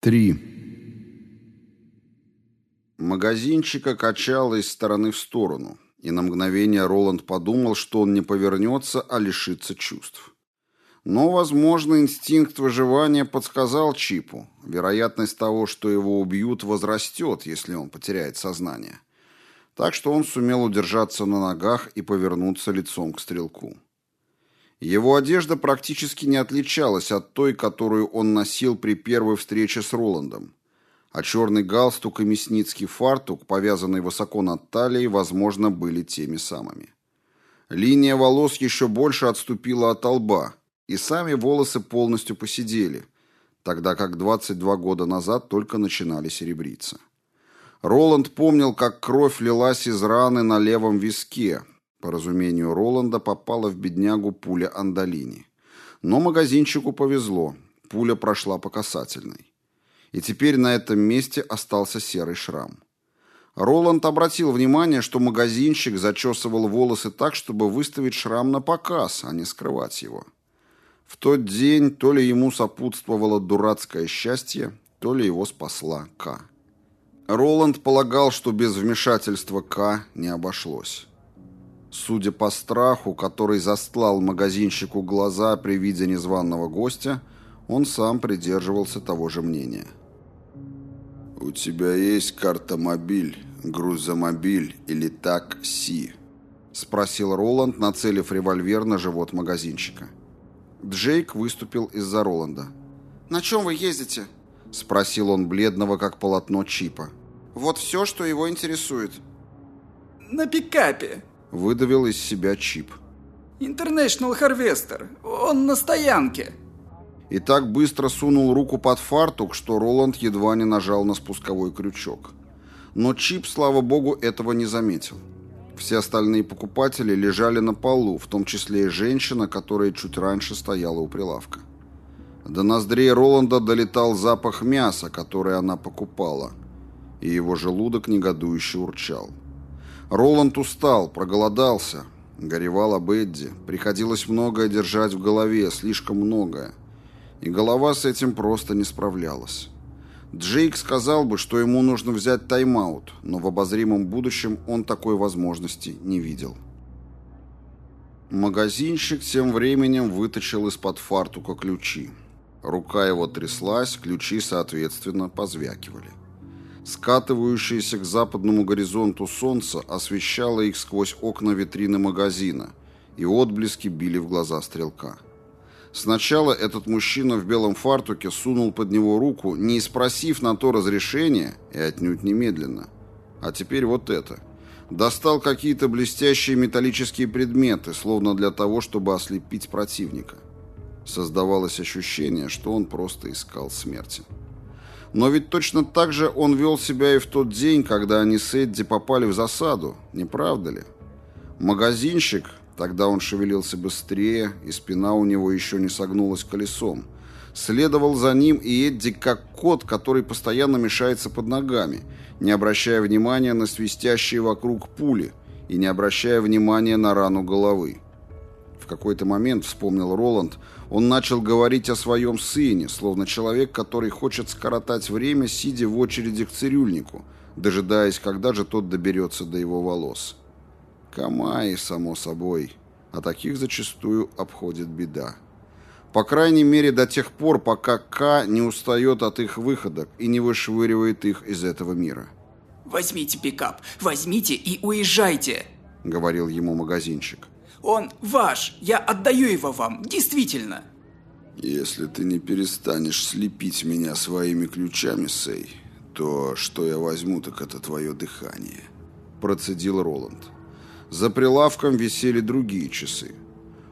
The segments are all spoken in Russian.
Три. Магазинчика качало из стороны в сторону, и на мгновение Роланд подумал, что он не повернется, а лишится чувств. Но, возможно, инстинкт выживания подсказал Чипу. Вероятность того, что его убьют, возрастет, если он потеряет сознание. Так что он сумел удержаться на ногах и повернуться лицом к стрелку. Его одежда практически не отличалась от той, которую он носил при первой встрече с Роландом. А черный галстук и мясницкий фартук, повязанный высоко над талией, возможно, были теми самыми. Линия волос еще больше отступила от лба, и сами волосы полностью посидели, тогда как 22 года назад только начинали серебриться. Роланд помнил, как кровь лилась из раны на левом виске, по разумению Роланда попала в беднягу пуля Андалини. Но магазинчику повезло, пуля прошла по касательной. И теперь на этом месте остался серый шрам. Роланд обратил внимание, что магазинщик зачесывал волосы так, чтобы выставить шрам на показ, а не скрывать его. В тот день то ли ему сопутствовало дурацкое счастье, то ли его спасла К. Роланд полагал, что без вмешательства К не обошлось. Судя по страху, который застлал магазинщику глаза при виде незваного гостя, он сам придерживался того же мнения. «У тебя есть картомобиль, грузомобиль или такси?» — спросил Роланд, нацелив револьвер на живот магазинщика. Джейк выступил из-за Роланда. «На чем вы ездите?» — спросил он бледного, как полотно Чипа. «Вот все, что его интересует». «На пикапе», Выдавил из себя чип. «Интернешнл Харвестер. Он на стоянке». И так быстро сунул руку под фартук, что Роланд едва не нажал на спусковой крючок. Но чип, слава богу, этого не заметил. Все остальные покупатели лежали на полу, в том числе и женщина, которая чуть раньше стояла у прилавка. До ноздрей Роланда долетал запах мяса, которое она покупала, и его желудок негодующе урчал. Роланд устал, проголодался. Горевал об Эдди. Приходилось многое держать в голове, слишком многое. И голова с этим просто не справлялась. Джейк сказал бы, что ему нужно взять тайм-аут, но в обозримом будущем он такой возможности не видел. Магазинщик тем временем вытащил из-под фартука ключи. Рука его тряслась, ключи, соответственно, позвякивали. Скатывающееся к западному горизонту солнце освещало их сквозь окна витрины магазина, и отблески били в глаза стрелка. Сначала этот мужчина в белом фартуке сунул под него руку, не спросив на то разрешения, и отнюдь немедленно. А теперь вот это. Достал какие-то блестящие металлические предметы, словно для того, чтобы ослепить противника. Создавалось ощущение, что он просто искал смерти. Но ведь точно так же он вел себя и в тот день, когда они с Эдди попали в засаду, не правда ли? Магазинщик, тогда он шевелился быстрее, и спина у него еще не согнулась колесом, следовал за ним и Эдди как кот, который постоянно мешается под ногами, не обращая внимания на свистящие вокруг пули и не обращая внимания на рану головы. В какой-то момент, вспомнил Роланд, он начал говорить о своем сыне, словно человек, который хочет скоротать время, сидя в очереди к цирюльнику, дожидаясь, когда же тот доберется до его волос. Камаи, само собой, а таких зачастую обходит беда. По крайней мере, до тех пор, пока К не устает от их выходок и не вышвыривает их из этого мира. «Возьмите пикап, возьмите и уезжайте», — говорил ему магазинчик. Он ваш. Я отдаю его вам. Действительно. Если ты не перестанешь слепить меня своими ключами, Сей, то что я возьму, так это твое дыхание. Процедил Роланд. За прилавком висели другие часы.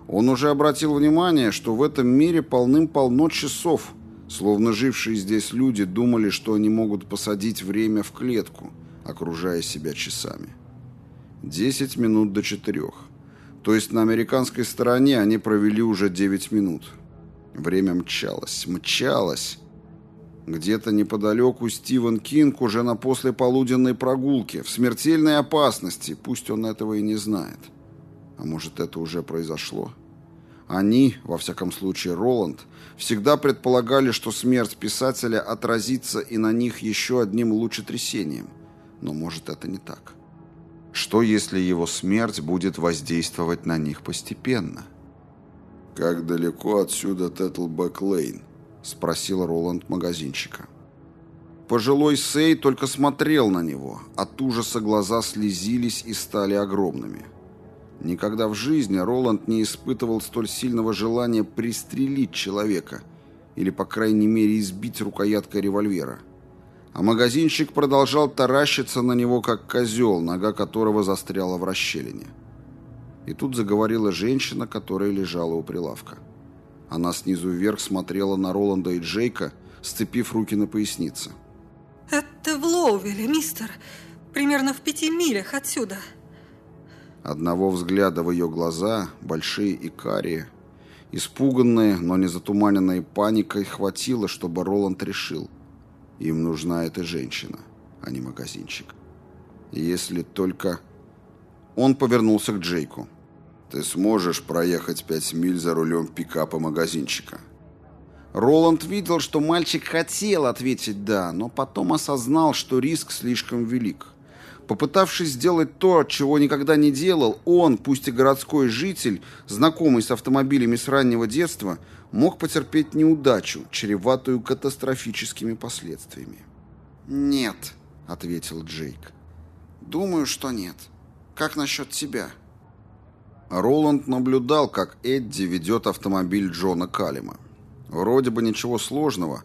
Он уже обратил внимание, что в этом мире полным-полно часов, словно жившие здесь люди думали, что они могут посадить время в клетку, окружая себя часами. Десять минут до четырех. То есть на американской стороне они провели уже 9 минут. Время мчалось, мчалось. Где-то неподалеку Стивен Кинг уже на послеполуденной прогулке, в смертельной опасности, пусть он этого и не знает. А может, это уже произошло? Они, во всяком случае Роланд, всегда предполагали, что смерть писателя отразится и на них еще одним лучетрясением. Но может это не так. Что если его смерть будет воздействовать на них постепенно? «Как далеко отсюда Теттлбэк-Лейн?» – спросил Роланд магазинщика. Пожилой Сей только смотрел на него. От ужаса глаза слезились и стали огромными. Никогда в жизни Роланд не испытывал столь сильного желания пристрелить человека или, по крайней мере, избить рукояткой револьвера. А магазинчик продолжал таращиться на него, как козел, нога которого застряла в расщелине. И тут заговорила женщина, которая лежала у прилавка. Она снизу вверх смотрела на Роланда и Джейка, сцепив руки на пояснице. «Это в Лоувилле, мистер. Примерно в пяти милях отсюда». Одного взгляда в ее глаза, большие и карие, испуганные, но не затуманенные паникой, хватило, чтобы Роланд решил. Им нужна эта женщина, а не магазинчик. Если только... Он повернулся к Джейку. «Ты сможешь проехать пять миль за рулем пикапа магазинчика?» Роланд видел, что мальчик хотел ответить «да», но потом осознал, что риск слишком велик. Попытавшись сделать то, чего никогда не делал, он, пусть и городской житель, знакомый с автомобилями с раннего детства, мог потерпеть неудачу, чреватую катастрофическими последствиями. «Нет», — ответил Джейк. «Думаю, что нет. Как насчет тебя?» Роланд наблюдал, как Эдди ведет автомобиль Джона Калима. Вроде бы ничего сложного,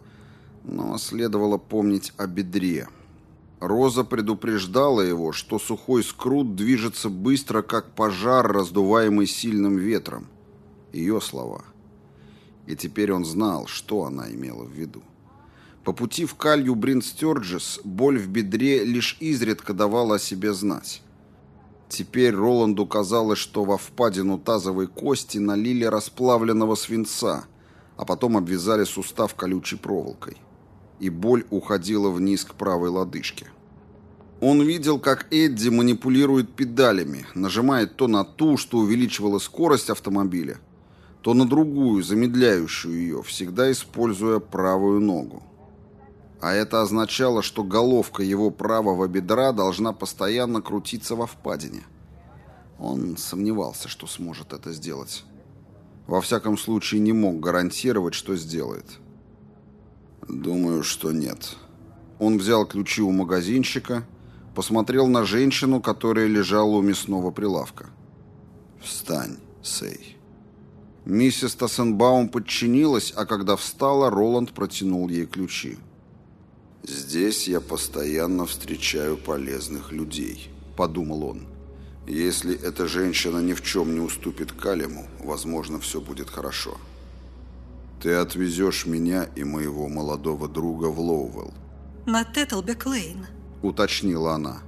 но следовало помнить о бедре. Роза предупреждала его, что сухой скрут движется быстро, как пожар, раздуваемый сильным ветром. Ее слова. И теперь он знал, что она имела в виду. По пути в Калью Брин Стёрджес боль в бедре лишь изредка давала о себе знать. Теперь Роланду казалось, что во впадину тазовой кости налили расплавленного свинца – а потом обвязали сустав колючей проволокой. И боль уходила вниз к правой лодыжке. Он видел, как Эдди манипулирует педалями, нажимает то на ту, что увеличивала скорость автомобиля, то на другую, замедляющую ее, всегда используя правую ногу. А это означало, что головка его правого бедра должна постоянно крутиться во впадине. Он сомневался, что сможет это сделать. Во всяком случае, не мог гарантировать, что сделает. Думаю, что нет. Он взял ключи у магазинщика, посмотрел на женщину, которая лежала у мясного прилавка. «Встань, Сей». Миссис Тассенбаум подчинилась, а когда встала, Роланд протянул ей ключи. «Здесь я постоянно встречаю полезных людей», — подумал он. Если эта женщина ни в чем не уступит Калему, возможно, все будет хорошо. Ты отвезешь меня и моего молодого друга в Лоуэлл. На Теттлбек-Лейн, уточнила она.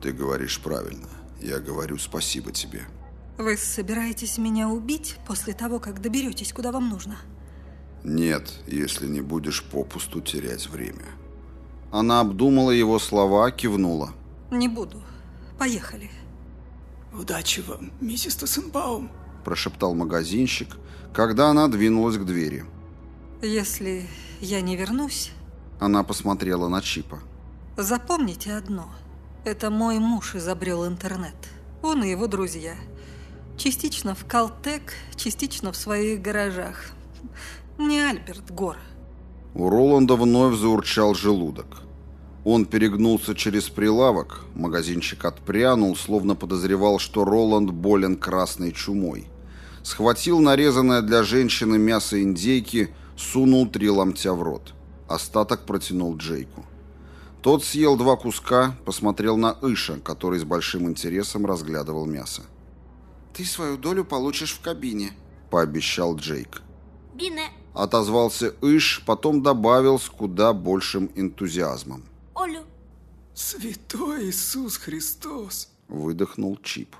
Ты говоришь правильно. Я говорю спасибо тебе. Вы собираетесь меня убить после того, как доберетесь, куда вам нужно? Нет, если не будешь попусту терять время. Она обдумала его слова, кивнула. Не буду. Поехали. «Удачи вам, миссис Тассенбаум», – прошептал магазинщик, когда она двинулась к двери. «Если я не вернусь...» Она посмотрела на Чипа. «Запомните одно. Это мой муж изобрел интернет. Он и его друзья. Частично в Калтек, частично в своих гаражах. Не Альберт Гор». У Роланда вновь заурчал желудок. Он перегнулся через прилавок, магазинчик отпрянул, словно подозревал, что Роланд болен красной чумой. Схватил нарезанное для женщины мясо индейки, сунул три ломтя в рот. Остаток протянул Джейку. Тот съел два куска, посмотрел на Иша, который с большим интересом разглядывал мясо. «Ты свою долю получишь в кабине», — пообещал Джейк. «Бине», — отозвался Иш, потом добавил с куда большим энтузиазмом. Олю. Святой Иисус Христос! Выдохнул Чип.